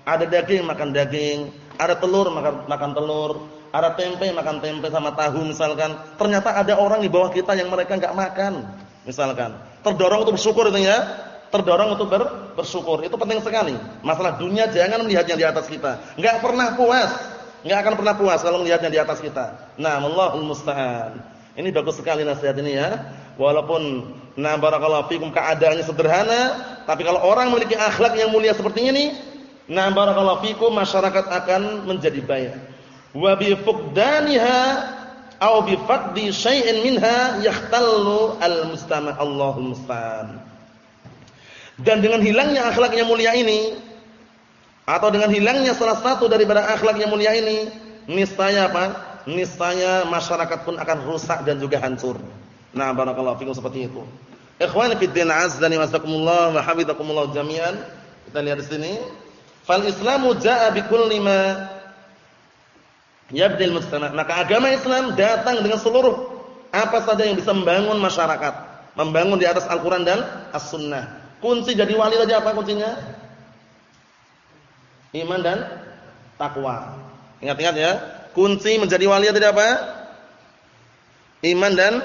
ada daging makan daging, ada telur makan makan telur, ada tempe makan tempe sama tahu misalkan, ternyata ada orang di bawah kita yang mereka enggak makan, misalkan. Terdorong untuk bersyukur itu ya. Terdorong untuk ber, bersyukur. Itu penting sekali. Masalah dunia jangan melihat yang di atas kita. Enggak pernah puas. Enggak akan pernah puas kalau melihat yang di atas kita. Nah, Allahul musta'an. Ini bagus sekali nasihat ini ya. Walaupun nah barakallahu fikum keadaannya sederhana, tapi kalau orang memiliki akhlak yang mulia seperti ini, nah barakallahu fikum masyarakat akan menjadi baik wa bi fuqdaniha aw bi faqdi syai'in minha yahtallu al-mustama' Allahul musta'an. Dan dengan hilangnya akhlak yang mulia ini atau dengan hilangnya salah satu daripada akhlak yang mulia ini, niscaya apa? Niscaya masyarakat pun akan rusak dan juga hancur. Nah, barakallahu fikum seperti itu. Ikhwani fid din azdani wasakumullah wa hafizakumullah jami'an. Kita lihat di sini. Fal Islamu jaa bi kulli ma yabdil mujtama'. Maka agama Islam datang dengan seluruh apa saja yang bisa membangun masyarakat, membangun di atas Al-Qur'an dan As-Sunnah. Kunci jadi wali tadi apa kuncinya? Iman dan takwa. Ingat-ingat ya. Kunci menjadi wali tadi apa? Iman dan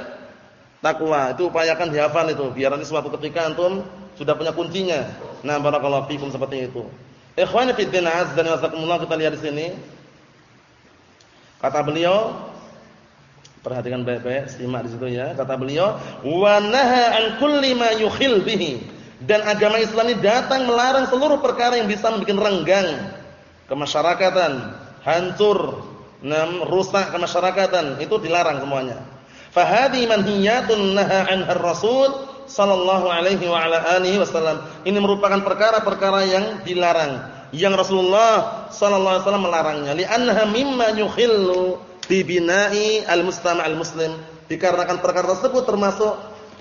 takwa. Itu upayakan dihafal itu biar nanti suatu ketika antum sudah punya kuncinya. Nah, barakallahu fikum seperti itu. Ikhwani fi din azza wa jalla kita lihat di sini. Kata beliau Perhatikan baik-baik, simak di situ ya. Kata beliau, "Wa naha an kulli ma yukhil bihi." Dan agama Islam ini datang melarang seluruh perkara yang bisa membuat renggang kemasyarakatan, hancur, nam rusak kemasyarakatan, itu dilarang semuanya. Fahadi manhiyatun naha anhar Rasul sallallahu alaihi wa ala wasallam. Ini merupakan perkara-perkara yang dilarang, yang Rasulullah sallallahu alaihi wasallam melarangnya. Li'annaha mimma yukhillu bibina'i al-mustama' al-muslim. Dikarenakan perkara tersebut termasuk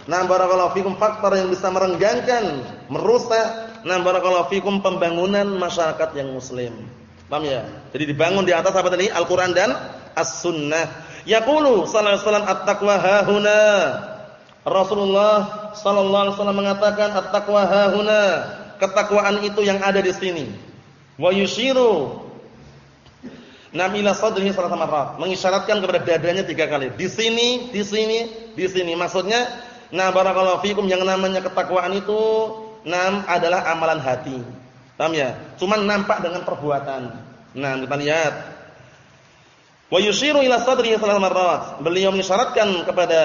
nah barakallahu fikum faktor yang bisa merenggangkan, merusak nah barakallahu fikum pembangunan masyarakat yang muslim. Paham ya? Jadi dibangun di atas apa tadi? Al-Qur'an dan As-Sunnah. Yaqulu sallallahu alaihi wasallam at-taqwa hahuna. Rasulullah sallallahu alaihi wasallam mengatakan at-taqwa hahuna. Ketakwaan itu yang ada di sini. Wa yushiru Namila sadrihi salasa marrat, mengisyaratkan kepada dadanya tiga kali. Di sini, di sini, di sini. Maksudnya, nah barakallahu fikum yang namanya ketakwaan itu nam adalah amalan hati. Paham ya? Cuman nampak dengan perbuatan. Nah, kita lihat. Wa yushiru ila sadrihi salasa marrat. Beliau mengisyaratkan kepada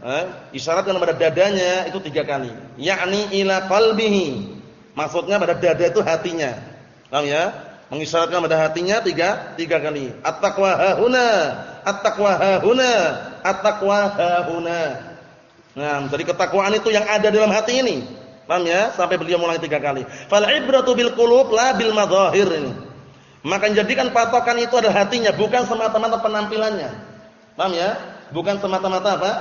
eh, isyaratkan kepada dadanya itu tiga kali. Yakni ila qalbihi. Maksudnya pada dada itu hatinya. Paham ya? Mengisyaratkan pada hatinya tiga tiga kali. At-taqwa hahuna, at-taqwa hahuna, at-taqwa hahuna. Nah, jadi ketakwaan itu yang ada dalam hati ini. Paham ya? Sampai beliau mulai tiga kali. Fal ibratu bil qulub la bil madhahir ini. Maka jadikan patokan itu adalah hatinya, bukan semata-mata penampilannya. Paham ya? Bukan semata-mata apa?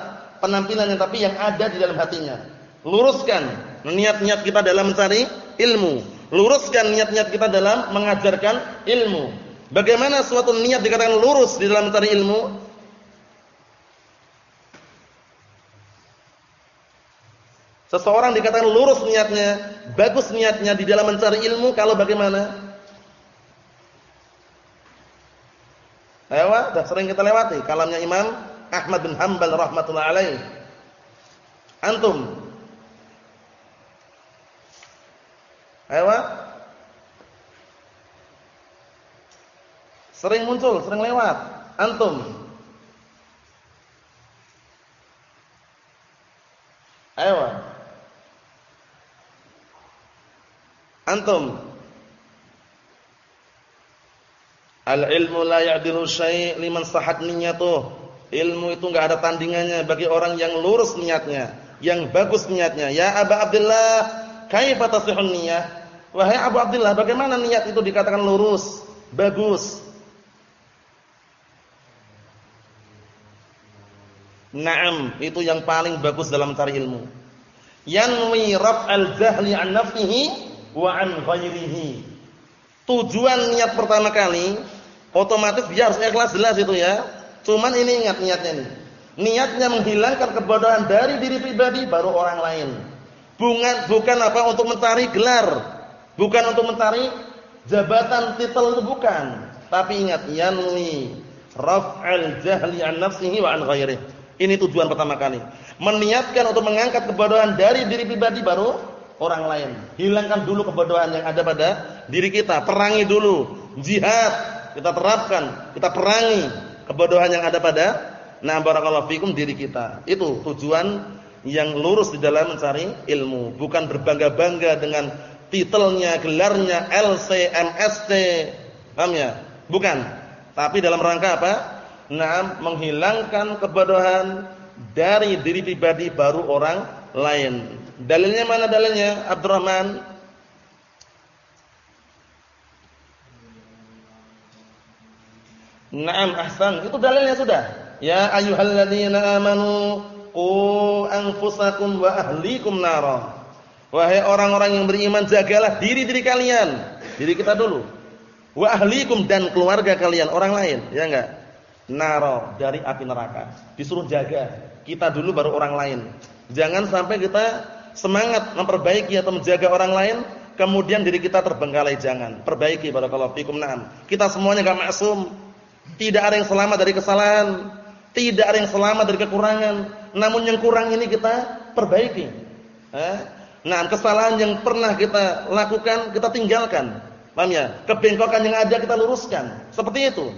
Penampilannya, tapi yang ada di dalam hatinya. Luruskan niat-niat kita dalam mencari ilmu. Luruskan niat-niat kita dalam mengajarkan ilmu. Bagaimana suatu niat dikatakan lurus di dalam mencari ilmu? Seseorang dikatakan lurus niatnya, bagus niatnya di dalam mencari ilmu kalau bagaimana? Ayo, sudah sering kita lewati kalamnya Imam Ahmad bin Hanbal rahmatullah alaih. Antum. Ayo. Sering muncul, sering lewat. Antum. Ayo. Antum. Al-ilmu la ya'dilu syai' liman sahat niyyatuh. Ilmu itu enggak ada tandingannya bagi orang yang lurus niatnya, yang bagus niatnya. Ya Aba Abdullah, kaifa tasihun niyyah? Wahai Abu Abdullah, bagaimana niat itu dikatakan lurus, bagus? Naam, itu yang paling bagus dalam mencari ilmu. Yanwi raf'al jahli an nafsihi wa an ghairihi. Tujuan niat pertama kali otomatis dia harus ikhlas jelas itu ya. Cuman ini ingat niatnya nih. Niatnya menghilangkan kebodohan dari diri pribadi baru orang lain. Bukan bukan apa untuk mencari gelar, bukan untuk mencari jabatan titel itu bukan. Tapi ingat yanwi raf'al jahli an nafsihi wa an ghairihi. Ini tujuan pertama kali. Meniatkan untuk mengangkat kebodohan dari diri pribadi baru orang lain. Hilangkan dulu kebodohan yang ada pada diri kita. Perangi dulu. Jihad. Kita terapkan. Kita perangi kebodohan yang ada pada nah barakallahu fikum diri kita. Itu tujuan yang lurus di dalam mencari ilmu. Bukan berbangga-bangga dengan titelnya, gelarnya, LC, MST. Paham ya? Bukan. Tapi dalam rangka apa? Nah, menghilangkan kebodohan dari diri pribadi baru orang lain. Dalilnya mana dalilnya? Abdurrahman. Naam ahsan. Itu dalilnya sudah. Ya ayyuhalladzina amanu qu anfusakum wa ahlikum nara. Wahai orang-orang yang beriman, jagalah diri-diri kalian, diri kita dulu. Wa ahlikum dan keluarga kalian, orang lain, ya enggak? Naro dari api neraka. Disuruh jaga. Kita dulu baru orang lain. Jangan sampai kita semangat memperbaiki atau menjaga orang lain, kemudian diri kita terbengkalai jangan. Perbaiki barakallahu fikum. Naam. Kita semuanya enggak maksum. Tidak ada yang selamat dari kesalahan, tidak ada yang selamat dari kekurangan. Namun yang kurang ini kita perbaiki. Eh? Nah, kesalahan yang pernah kita lakukan kita tinggalkan. Paham ya? Kebengkokan yang ada kita luruskan. Seperti itu.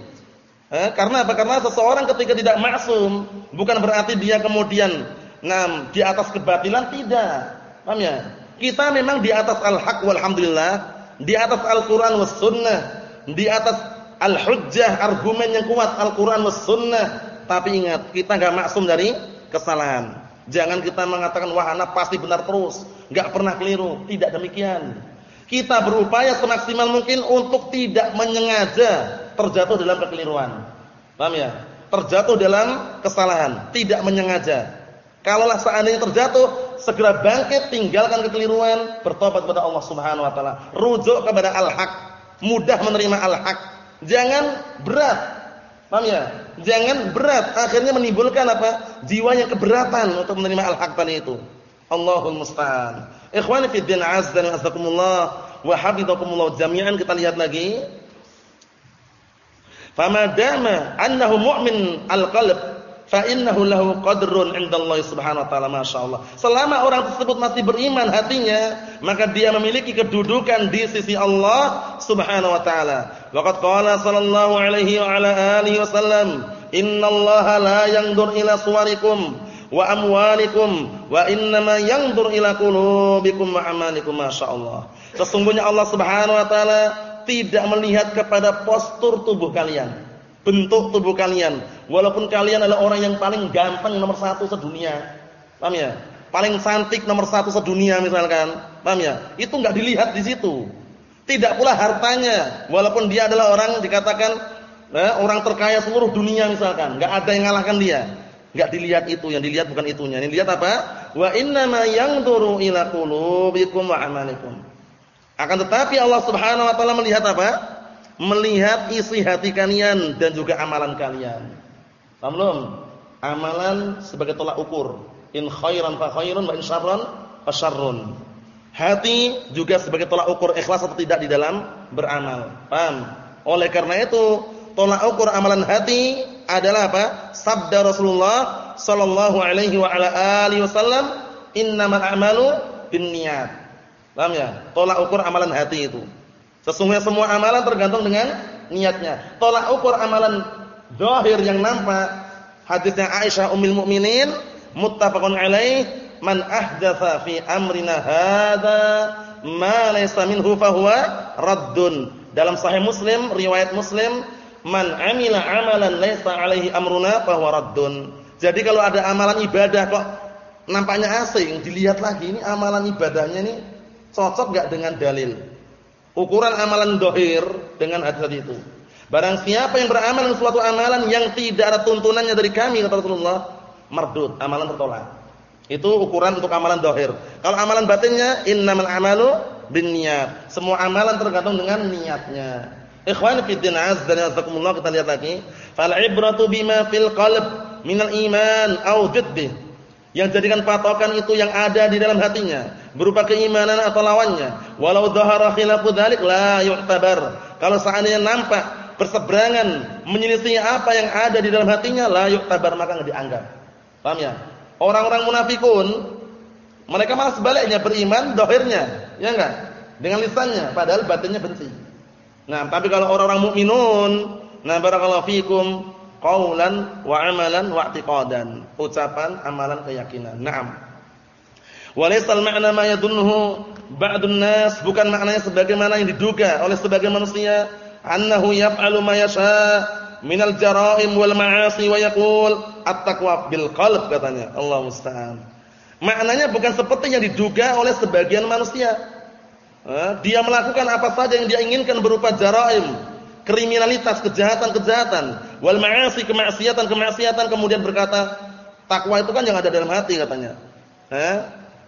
Eh, karena apa? Karena seseorang ketika tidak maksum bukan berarti dia kemudian ngam di atas kebatilan tidak. Paham ya? Kita memang di atas al-haq walhamdulillah, di atas Al-Qur'an was sunnah, di atas al-hujjah argumen yang kuat Al-Qur'an was sunnah. Tapi ingat, kita enggak maksum dari kesalahan. Jangan kita mengatakan wah anak pasti benar terus, enggak pernah keliru. Tidak demikian. Kita berupaya semaksimal mungkin untuk tidak menyengaja terjatuh dalam kekeliruan. Paham ya? Terjatuh dalam kesalahan, tidak menyengaja. Kalaulah seandainya terjatuh, segera bangkit, tinggalkan kekeliruan, bertobat kepada Allah Subhanahu wa taala, rujuk kepada al-haq, mudah menerima al-haq. Jangan berat. Paham ya? Jangan berat, akhirnya menimbulkan apa? Jiwa yang keberatan untuk menerima al-haq tadi itu. Allahul musta'an. Ikhwani fi din azza wa azakumullah wa hafizakumullah jami'an kita lihat lagi. Famadama annahu mu'min al-qalb fa innahu lahu qadrun indallahi subhanahu wa ta'ala masyaallah. Selama orang tersebut masih beriman hatinya, maka dia memiliki kedudukan di sisi Allah subhanahu wa ta'ala. Waqad qala sallallahu alaihi wa ala alihi wasallam, "Innallaha la yanzur ila suwarikum wa amwalikum wa innama yanzur ila qulubikum wa amalikum." Masyaallah. Sesungguhnya Allah subhanahu wa ta'ala tidak melihat kepada postur tubuh kalian bentuk tubuh kalian. Walaupun kalian adalah orang yang paling gampang nomor satu sedunia. Paham ya? Paling cantik nomor satu sedunia misalkan. Paham ya? Itu enggak dilihat di situ. Tidak pula hartanya. Walaupun dia adalah orang dikatakan eh, orang terkaya seluruh dunia misalkan. Enggak ada yang ngalahkan dia. Enggak dilihat itu, yang dilihat bukan itunya. Yang dilihat apa? Wa innama yanzuru ila qulubikum wa amalikum. Akan tetapi Allah Subhanahu wa taala melihat apa? melihat isi hati kalian dan juga amalan kalian. Paham belum? Amalan sebagai tolak ukur. In khairan fa khairun wa in syarran fa syarrun. Hati juga sebagai tolak ukur ikhlas atau tidak di dalam beramal. Paham? Oleh karena itu, tolak ukur amalan hati adalah apa? Sabda Rasulullah sallallahu alaihi wa ala alihi wasallam, "Innamal a'malu binniyat." Paham ya? Tolak ukur amalan hati itu. Sesungguhnya semua amalan tergantung dengan niatnya. Tolak ukur amalan zahir yang nampak. Hadisnya Aisyah Ummul Mukminin muttafaqun alaih man ahdatsa fi amrina hadza ma laysa minhu fahuwa raddun. Dalam sahih Muslim, riwayat Muslim, man amila amalan laysa alaihi amruna fahuwa raddun. Jadi kalau ada amalan ibadah kok nampaknya asing, dilihat lagi ini amalan ibadahnya ini cocok enggak dengan dalil? Ukuran amalan dohir dengan hadis itu. Barang siapa yang beramal dengan suatu amalan yang tidak ada tuntunannya dari kami kata Rasulullah, mardud, amalan tertolak. Itu ukuran untuk amalan dohir. Kalau amalan batinnya innamal amalu binniyat. Semua amalan tergantung dengan niatnya. Ikhwan fi din azza kita lihat lagi. Fal ibratu bima fil qalb minal iman au diddih. Yang jadikan patokan itu yang ada di dalam hatinya, berupa keimanan atau lawannya. Walau dhahara khilafu dzalik la yu'tabar. Kalau seandainya nampak berseberangan menyelisih apa yang ada di dalam hatinya, la yu'tabar maka enggak dianggap. Paham ya? Orang-orang munafikun mereka malah sebaliknya beriman dohirnya, ya enggak? Dengan lisannya, padahal batinnya benci. Nah, tapi kalau orang-orang mukminun, nah barakallahu fikum, qaulan wa amalan wa i'tiqadan. Ucapan, amalan, keyakinan. Naam. Walaysal ma'na ma yadunnuhu ba'dun nas, bukan maknanya sebagaimana yang diduga oleh sebagian manusia, annahu yaf'alu ma yasha minal jara'im wal ma'asi wa yaqul at-taqwa bil qalb katanya. Allah musta'an. Maknanya bukan seperti yang diduga oleh sebagian manusia. Dia melakukan apa saja yang dia inginkan berupa jaraim, kriminalitas, kejahatan-kejahatan, wal ma'asi, kemaksiatan-kemaksiatan kemudian berkata, Takwa itu kan yang ada dalam hati katanya. Eh?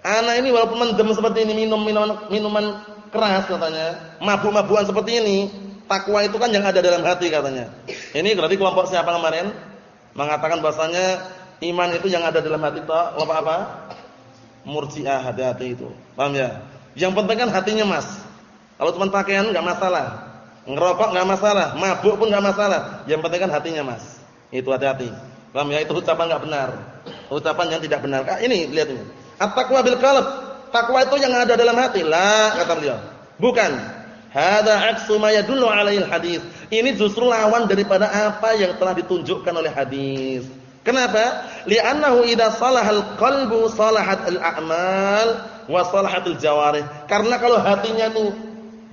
Anak ini walaupun mendem seperti ini minum minuman minuman keras katanya, mabuk-mabukan seperti ini, takwa itu kan yang ada dalam hati katanya. Ini berarti kelompok siapa kemarin? Mengatakan bahasanya iman itu yang ada dalam hati toh, kelompok apa? Murji'ah hati-hati itu. Paham ya? Yang penting kan hatinya Mas. Kalau cuma pakaian enggak masalah. Ngerokok enggak masalah, mabuk pun enggak masalah. Yang penting kan hatinya Mas. Itu hati-hati. Paham ya? Itu ucapan enggak benar. Ucapan yang tidak benar. Ah, ini lihat ini. At-taqwa bil qalb. Takwa itu yang ada dalam hati. La kata beliau. Bukan. Hada aksu ma yadullu alaihi hadis. Ini justru lawan daripada apa yang telah ditunjukkan oleh hadis. Kenapa? Li'annahu idza salahal qalbu salahat al-a'mal wa salahatul jawarih. Karena kalau hatinya itu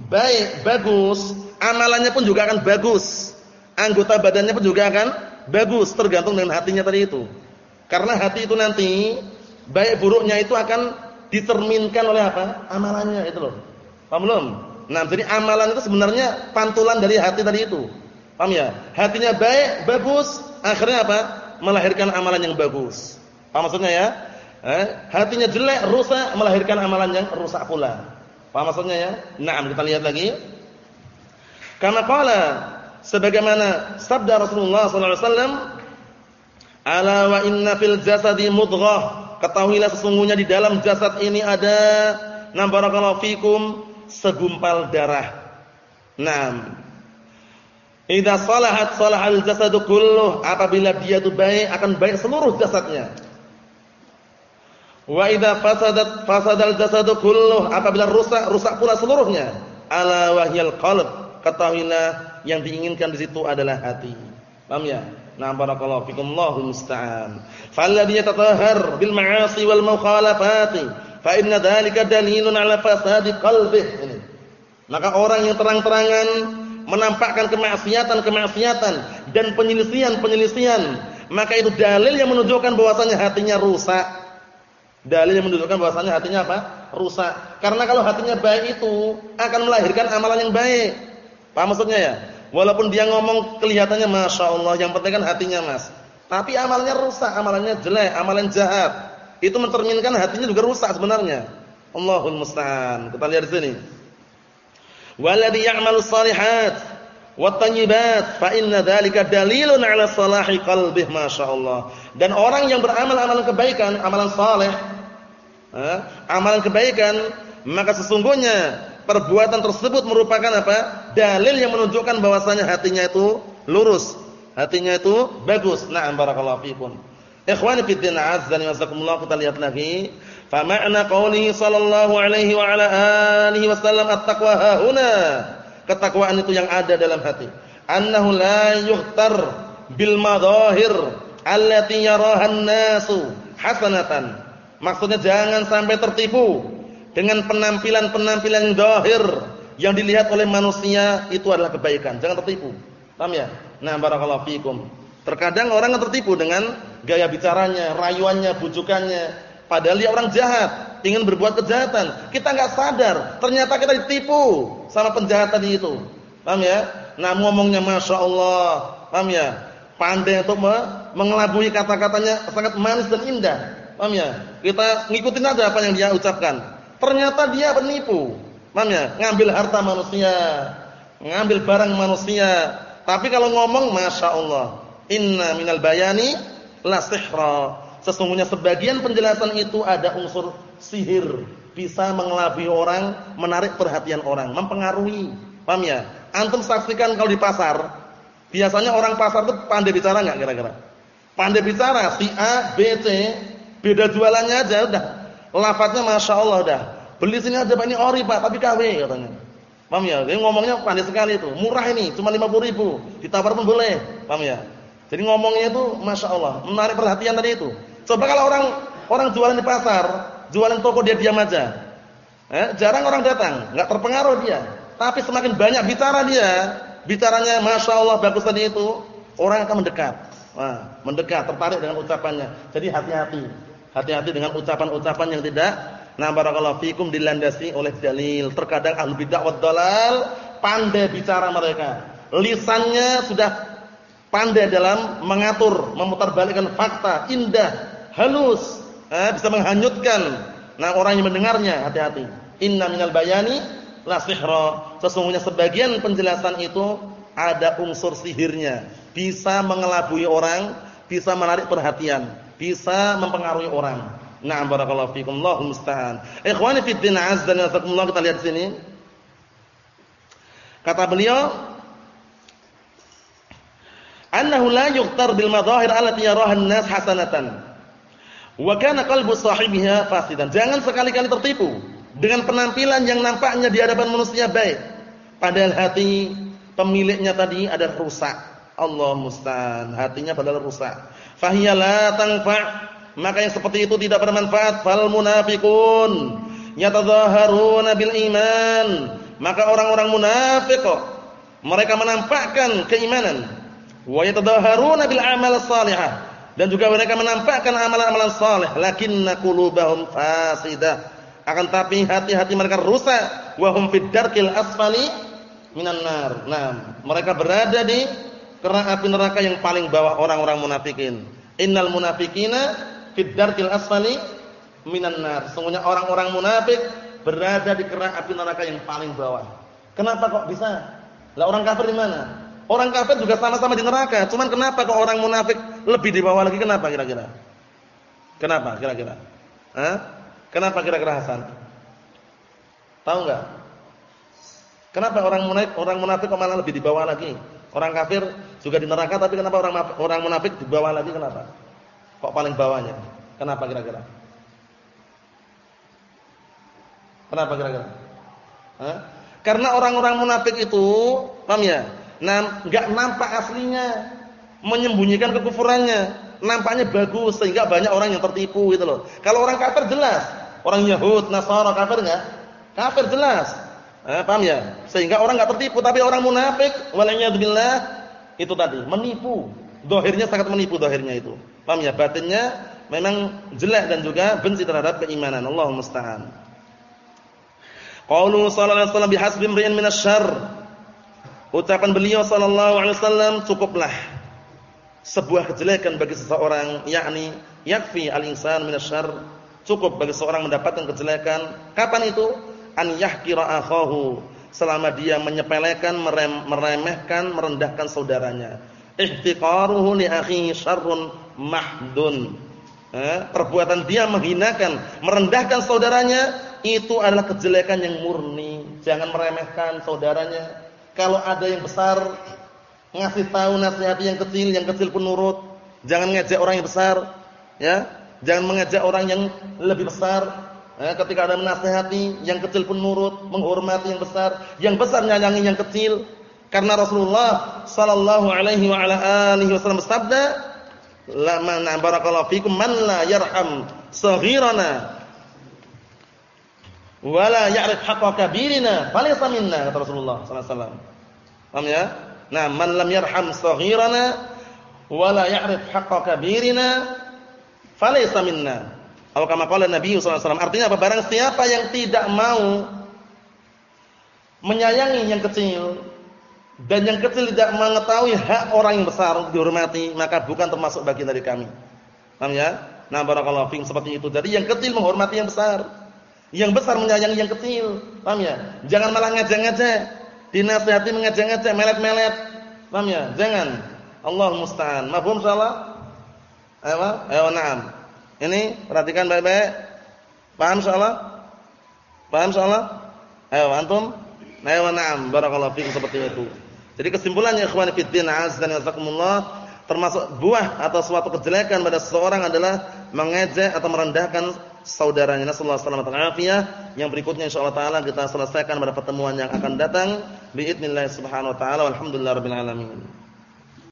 baik, bagus, amalannya pun juga akan bagus. Anggota badannya pun juga akan bagus tergantung dengan hatinya tadi itu. Karena hati itu nanti baik buruknya itu akan dicerminkan oleh apa? Amalannya itu loh. Paham belum? Nah, jadi amalan itu sebenarnya pantulan dari hati tadi itu. Paham ya? Hatinya baik, bagus, akhirnya apa? Melahirkan amalan yang bagus. Paham maksudnya ya? Eh, hatinya jelek, rusak, melahirkan amalan yang rusak pula. Paham maksudnya ya? Nah, kita lihat lagi. Karena qala sebagaimana sabda Rasulullah sallallahu alaihi wasallam, "Ala wa inna fil jasadi mudghah." Ketahuilah sesungguhnya di dalam jasad ini ada nam barakallahu fikum segumpal darah. Naam. Idza salahat salahal jasadu kulluh, apabila dia itu baik akan baik seluruh jasadnya. Wa idza fasadat fasadal jasadu kulluh, apabila rusak rusak pula seluruhnya. Ala wahyal qalb, ketahuilah yang diinginkan di situ adalah hati. Paham ya? Nah, barakallahu fikum Allahu musta'an. Falladhi yatatahhar bil ma'asi wal mukhalafati, fa inna dhalika dalilun 'ala fasadi qalbihi. Maka orang yang terang-terangan menampakkan kemaksiatan-kemaksiatan dan penyelisihan-penyelisihan, maka itu dalil yang menunjukkan bahwasanya hatinya rusak. Dalil yang menunjukkan bahwasanya hatinya apa? Rusak. Karena kalau hatinya baik itu akan melahirkan amalan yang baik. Paham maksudnya ya? Walaupun dia ngomong kelihatannya Masya Allah, yang penting kan hatinya mas. Tapi amalnya rusak, amalannya jelek, amalan jahat. Itu mencerminkan hatinya juga rusak sebenarnya. Allahul musta'an. Kita lihat di sini. Walladhi ya'malu salihat wat fa inna dzalika dalilun 'ala salahi qalbih masyaallah. Dan orang yang beramal amalan kebaikan, amalan saleh, eh, amalan kebaikan, maka sesungguhnya perbuatan tersebut merupakan apa? Dalil yang menunjukkan bahwasanya hatinya itu lurus, hatinya itu bagus. Na'am barakallahu fikum. Ikhwani fi din azzani wasakumullah kita lihat lagi. Fa ma'na qoulihi sallallahu alaihi wa ala alihi wasallam at-taqwa huna. Ketakwaan itu yang ada dalam hati. Annahu la yughtar bil madahir allati yaraha an-nasu hasanatan. Maksudnya jangan sampai tertipu dengan penampilan-penampilan zahir yang dilihat oleh manusia itu adalah kebaikan. Jangan tertipu. Paham ya? Nah, barakallahu fikum. Terkadang orang tertipu dengan gaya bicaranya, rayuannya, bujukannya. Padahal dia orang jahat, ingin berbuat kejahatan. Kita nggak sadar, ternyata kita ditipu sama penjahat tadi itu. Paham ya? Nah, ngomongnya Masya Allah. Paham ya? Pandai untuk mengelabui kata-katanya sangat manis dan indah. Paham ya? Kita ngikutin aja apa yang dia ucapkan. Ternyata dia penipu. Paham ya? Ngambil harta manusia, ngambil barang manusia. Tapi kalau ngomong Masya Allah, inna minal bayani la sihra. Sesungguhnya sebagian penjelasan itu ada unsur sihir, bisa mengelabui orang, menarik perhatian orang, mempengaruhi. Paham ya? Antum saksikan kalau di pasar, biasanya orang pasar itu pandai bicara enggak kira-kira? Pandai bicara, si A, B, C, beda jualannya aja udah. Lafadznya Masya Allah udah. Beli sini aja Pak ini ori Pak, tapi KW katanya. Paham ya? Dia ngomongnya pandai sekali itu. Murah ini, cuma 50 ribu. Ditawar pun boleh. Paham ya? Jadi ngomongnya itu Masya Allah. Menarik perhatian tadi itu. Coba kalau orang orang jualan di pasar, jualan toko dia diam aja. Eh, jarang orang datang, nggak terpengaruh dia. Tapi semakin banyak bicara dia, bicaranya Masya Allah bagus tadi itu, orang akan mendekat. Nah, mendekat, tertarik dengan ucapannya. Jadi hati-hati. Hati-hati dengan ucapan-ucapan yang tidak nah barakallahu fikum dilandasi oleh dalil. Terkadang ahli bid'ah wad dalal pandai bicara mereka. Lisannya sudah pandai dalam mengatur, memutarbalikkan fakta, indah. halus, eh, bisa menghanyutkan nah orang yang mendengarnya, hati-hati. Inna minal bayani la sihra. Sesungguhnya sebagian penjelasan itu ada unsur sihirnya, bisa mengelabui orang, bisa menarik perhatian, bisa mempengaruhi orang. Na'am barakallahu fikum. Allahul musta'an. Ikhwani fid din azza wa jalla kita lihat sini. Kata beliau, "Annahu la yughtar bil madahir allati yaraha an-nas hasanatan." Wa kana qalbu sahibiha fasidan. Jangan sekali-kali tertipu dengan penampilan yang nampaknya di hadapan manusia baik, padahal hati pemiliknya tadi ada rusak. Allah musta'an, hatinya padahal rusak. Fahiya la tanfa' maka yang seperti itu tidak bermanfaat. Fal munafiqun yatadhaharuna bil iman maka orang-orang munafik mereka menampakkan keimanan. Wa yatadhaharuna bil amal salihah dan juga mereka menampakkan amalan-amalan saleh, lakinna qulubahum fasidah. Akan tapi hati-hati mereka rusak, wa hum fid darkil asfali minan nar. Nah, mereka berada di kerana api neraka yang paling bawah orang-orang munafikin. Innal munafikina fid darkil asfali minan nar. Sesungguhnya orang-orang munafik berada di kerak api neraka yang paling bawah. Kenapa kok bisa? Lah orang kafir di mana? Orang kafir juga sama-sama di neraka. Cuman kenapa kok orang munafik lebih di bawah lagi? Kenapa kira-kira? Kenapa kira-kira? Kenapa kira-kira Hasan? Tahu enggak? Kenapa orang munafik orang munafik kok malah lebih di bawah lagi? Orang kafir juga di neraka tapi kenapa orang orang munafik di bawah lagi kenapa? Kok paling bawahnya? Kenapa kira-kira? Kenapa kira-kira? Karena orang-orang munafik itu, paham ya? Nah, enggak nampak aslinya, menyembunyikan kekufurannya. Nampaknya bagus sehingga banyak orang yang tertipu gitu loh. Kalau orang kafir jelas, orang Yahud, Nasara kafir enggak? Kafir jelas. Eh, paham ya? Sehingga orang enggak tertipu, tapi orang munafik, waliyadzubillah, itu tadi menipu. Dohirnya sangat menipu dohirnya itu. Paham ya? Batinnya memang jelek dan juga benci terhadap keimanan. Allahumma musta'an. Qaulu sallallahu alaihi wasallam bihasbi imri'in minasyarr. Ucapan beliau sallallahu alaihi wasallam cukuplah sebuah kejelekan bagi seseorang, yakni yakfi al-insan minasyarr. Cukup bagi seorang mendapatkan kejelekan. Kapan itu? An yahqira akhahu. Selama dia menyepelekan, meremehkan, merendahkan saudaranya. Ihtiqaruhu li akhihi syarrun mahdun. Perbuatan dia menghinakan, merendahkan saudaranya itu adalah kejelekan yang murni. Jangan meremehkan saudaranya. Kalau ada yang besar ngasih tahu nasihati yang kecil, yang kecil pun nurut. Jangan ngejek orang yang besar, ya. Jangan mengejek orang yang lebih besar. Eh, ketika ada menasihati, yang kecil pun nurut, menghormati yang besar. Yang besar nyayangi yang kecil. Karena Rasulullah sallallahu alaihi wa ala alihi wasallam bersabda, La man barakallahu fikum man la yarham saghirana wala ya'rif haqqa kabirina falaysa minna kata Rasulullah sallallahu alaihi wasallam. Paham ya? Nah, man lam yarham saghirana wala ya'rif haqqa kabirina falaysa minna. Atau kama qala Nabi sallallahu alaihi wasallam. Artinya apa? Barang siapa yang tidak mau menyayangi yang kecil, dan yang kecil tidak mengetahui hak orang yang besar dihormati, maka bukan termasuk bagian dari kami. Paham ya? Nah, barakallahu fiikum seperti itu. Jadi yang kecil menghormati yang besar. Yang besar menyayangi yang kecil. Paham ya? Jangan malah ngajak-ngajak. Dinasihati mengajak-ngajak, melet-melet. Paham ya? Jangan. Allah musta'an. Mafhum insyaallah? Ayo, ayo na'am. Ini perhatikan baik-baik. Paham insyaallah? Paham insyaallah? Ayo antum? Ayo na'am. Barakallahu fiikum seperti itu. Jadi kesimpulannya ikhwan fillah azza wa jazakumullah termasuk buah atau suatu kejelekan pada seseorang adalah mengejek atau merendahkan saudaranya. Nasallahu alaihi wasallam Yang berikutnya insyaallah taala kita selesaikan pada pertemuan yang akan datang. Biidznillah subhanahu.